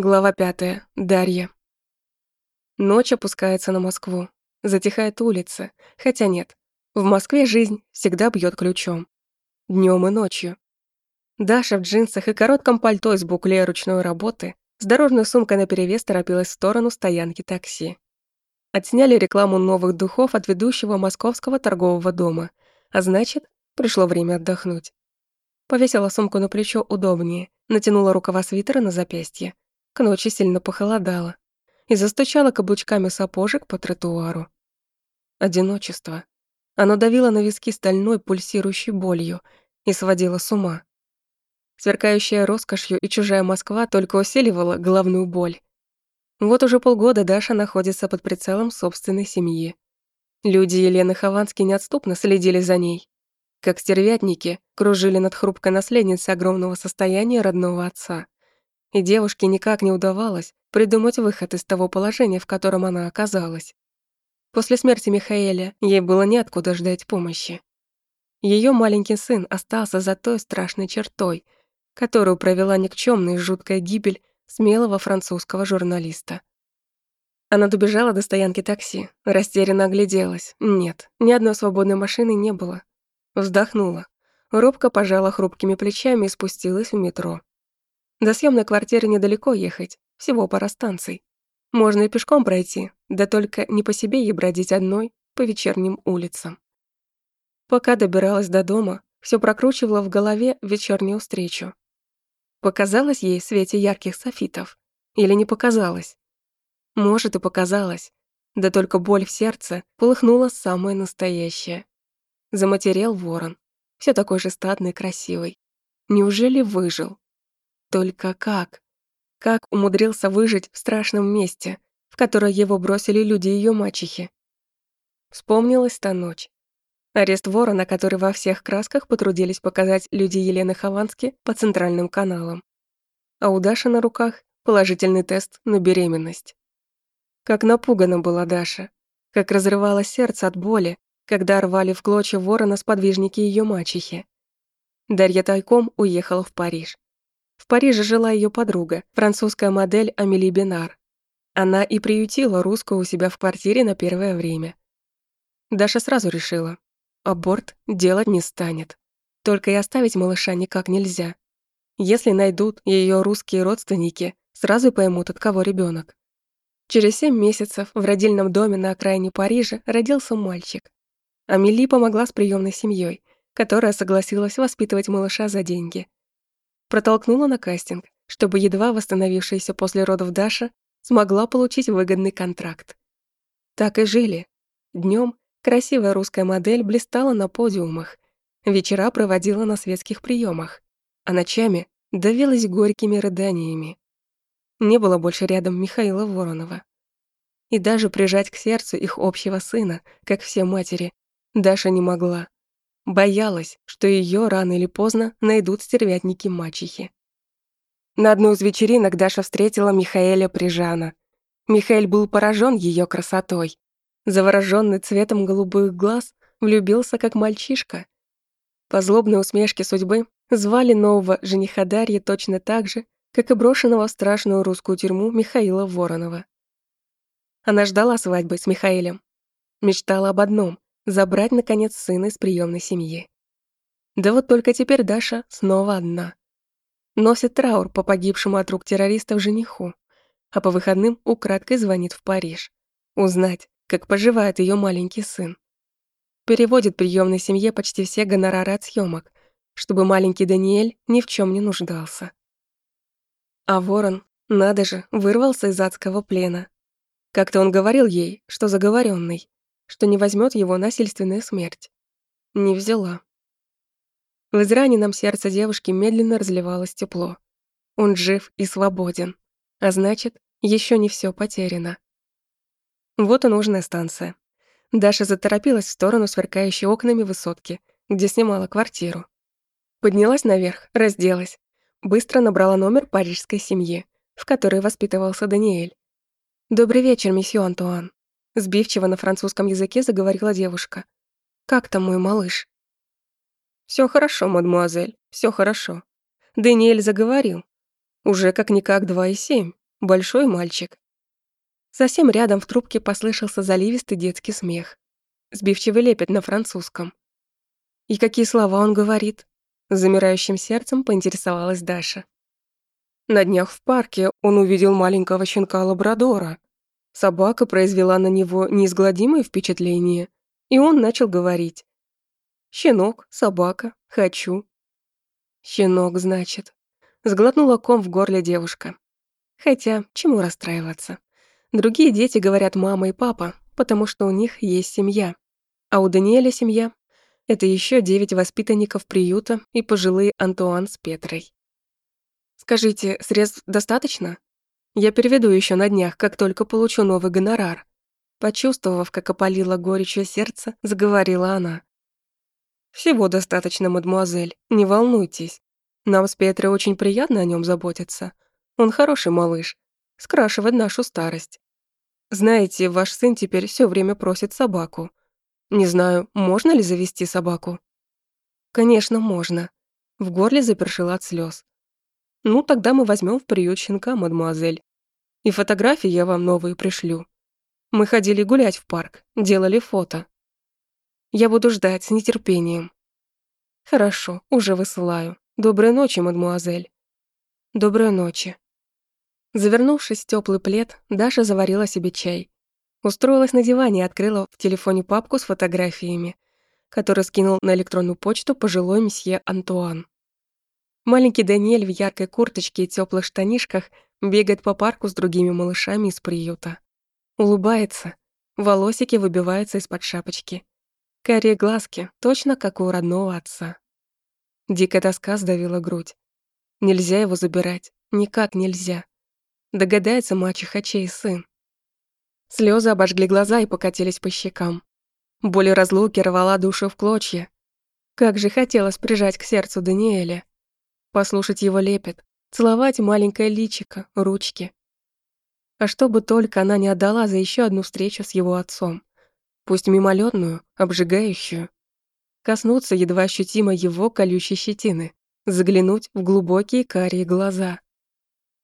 Глава пятая. Дарья. Ночь опускается на Москву. Затихает улица. Хотя нет. В Москве жизнь всегда бьет ключом. Днем и ночью. Даша в джинсах и коротком пальто из букле ручной работы с дорожной сумкой наперевес торопилась в сторону стоянки такси. Отсняли рекламу новых духов от ведущего московского торгового дома, а значит, пришло время отдохнуть. Повесила сумку на плечо удобнее, натянула рукава свитера на запястье, к ночи сильно похолодало и застучала каблучками сапожек по тротуару. Одиночество. Оно давило на виски стальной пульсирующей болью и сводило с ума. Сверкающая роскошью и чужая Москва только усиливала головную боль. Вот уже полгода Даша находится под прицелом собственной семьи. Люди Елены Ховански неотступно следили за ней. Как стервятники кружили над хрупкой наследницей огромного состояния родного отца и девушке никак не удавалось придумать выход из того положения, в котором она оказалась. После смерти Михаэля ей было неоткуда ждать помощи. Ее маленький сын остался за той страшной чертой, которую провела никчемная и жуткая гибель смелого французского журналиста. Она добежала до стоянки такси, растерянно огляделась. Нет, ни одной свободной машины не было. Вздохнула. Робко пожала хрупкими плечами и спустилась в метро. До съемной квартиры недалеко ехать, всего пара станций. Можно и пешком пройти, да только не по себе ей бродить одной по вечерним улицам. Пока добиралась до дома, все прокручивала в голове вечернюю встречу. Показалось ей в свете ярких софитов? Или не показалось? Может, и показалось. Да только боль в сердце полыхнула самое настоящее. Заматерел ворон, все такой же статный и красивый. Неужели выжил? Только как? Как умудрился выжить в страшном месте, в которое его бросили люди ее мачехи? Вспомнилась та ночь. Арест ворона, который во всех красках потрудились показать люди Елены Ховански по центральным каналам. А у Даши на руках положительный тест на беременность. Как напугана была Даша, как разрывало сердце от боли, когда рвали в клочья ворона сподвижники ее мачехи. Дарья тайком уехала в Париж. Париже жила ее подруга, французская модель Амели Бинар. Она и приютила русскую у себя в квартире на первое время. Даша сразу решила, аборт делать не станет. Только и оставить малыша никак нельзя. Если найдут ее русские родственники, сразу поймут, от кого ребенок. Через семь месяцев в родильном доме на окраине Парижа родился мальчик. Амели помогла с приемной семьей, которая согласилась воспитывать малыша за деньги протолкнула на кастинг, чтобы едва восстановившаяся после родов Даша смогла получить выгодный контракт. Так и жили. Днем красивая русская модель блистала на подиумах, вечера проводила на светских приемах, а ночами давилась горькими рыданиями. Не было больше рядом Михаила Воронова. И даже прижать к сердцу их общего сына, как все матери, Даша не могла. Боялась, что ее рано или поздно найдут стервятники мачехи. На одну из вечеринок Даша встретила Михаэля Прижана. Михаэль был поражен ее красотой. Завороженный цветом голубых глаз, влюбился как мальчишка. По злобной усмешке судьбы звали нового жениха Дарьи точно так же, как и брошенного в страшную русскую тюрьму Михаила Воронова. Она ждала свадьбы с Михаэлем. Мечтала об одном забрать, наконец, сына из приемной семьи. Да вот только теперь Даша снова одна. Носит траур по погибшему от рук террористов жениху, а по выходным украдкой звонит в Париж. Узнать, как поживает ее маленький сын. Переводит приемной семье почти все гонорары от съемок, чтобы маленький Даниэль ни в чем не нуждался. А ворон, надо же, вырвался из адского плена. Как-то он говорил ей, что заговоренный, что не возьмет его насильственная смерть. Не взяла. В израненном сердце девушки медленно разливалось тепло. Он жив и свободен. А значит, еще не все потеряно. Вот и нужная станция. Даша заторопилась в сторону сверкающей окнами высотки, где снимала квартиру. Поднялась наверх, разделась. Быстро набрала номер парижской семьи, в которой воспитывался Даниэль. «Добрый вечер, месье Антуан». Сбивчиво на французском языке заговорила девушка. «Как там мой малыш?» Все хорошо, мадмуазель, все хорошо. Даниэль заговорил. Уже как-никак два и семь. Большой мальчик. Совсем рядом в трубке послышался заливистый детский смех. Сбивчивый лепет на французском. И какие слова он говорит? С замирающим сердцем поинтересовалась Даша. На днях в парке он увидел маленького щенка-лабрадора. Собака произвела на него неизгладимое впечатление, и он начал говорить. «Щенок, собака, хочу». «Щенок, значит». Сглотнула ком в горле девушка. Хотя, чему расстраиваться? Другие дети говорят мама и папа, потому что у них есть семья. А у Даниэля семья — это еще девять воспитанников приюта и пожилые Антуан с Петрой. Скажите, средств достаточно? Я переведу еще на днях, как только получу новый гонорар. Почувствовав, как опалило горечью сердце, заговорила она. Всего достаточно, мадемуазель, не волнуйтесь. Нам с Петрой очень приятно о нем заботиться. Он хороший малыш, скрашивает нашу старость. Знаете, ваш сын теперь все время просит собаку. Не знаю, можно ли завести собаку? Конечно, можно. В горле запершила от слез. Ну, тогда мы возьмем в приют щенка, мадемуазель. И фотографии я вам новые пришлю. Мы ходили гулять в парк, делали фото. Я буду ждать с нетерпением. Хорошо, уже высылаю. Доброй ночи, мадемуазель. Доброй ночи. Завернувшись в теплый плед, Даша заварила себе чай. Устроилась на диване и открыла в телефоне папку с фотографиями, которую скинул на электронную почту пожилой месье Антуан. Маленький Даниэль в яркой курточке и теплых штанишках бегает по парку с другими малышами из приюта. Улыбается, волосики выбиваются из-под шапочки. Карие глазки, точно как у родного отца. Дикая тоска сдавила грудь. Нельзя его забирать, никак нельзя. Догадается мачеха, чей сын. Слезы обожгли глаза и покатились по щекам. Боль разлуки рвала душу в клочья. Как же хотелось прижать к сердцу Даниэля послушать его лепет, целовать маленькое личико, ручки. А чтобы только она не отдала за еще одну встречу с его отцом, пусть мимолетную, обжигающую, коснуться едва ощутимо его колючей щетины, заглянуть в глубокие карие глаза,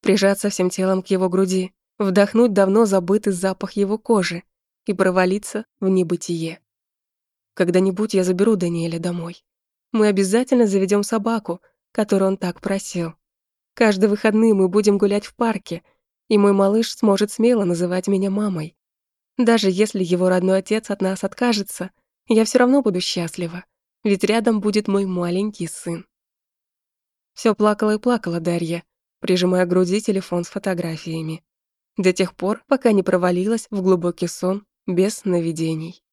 прижаться всем телом к его груди, вдохнуть давно забытый запах его кожи и провалиться в небытие. Когда-нибудь я заберу Даниэля домой. Мы обязательно заведем собаку, который он так просил. Каждые выходные мы будем гулять в парке, и мой малыш сможет смело называть меня мамой. Даже если его родной отец от нас откажется, я все равно буду счастлива, ведь рядом будет мой маленький сын. Все плакала и плакала Дарья, прижимая к груди телефон с фотографиями. До тех пор, пока не провалилась в глубокий сон без сновидений.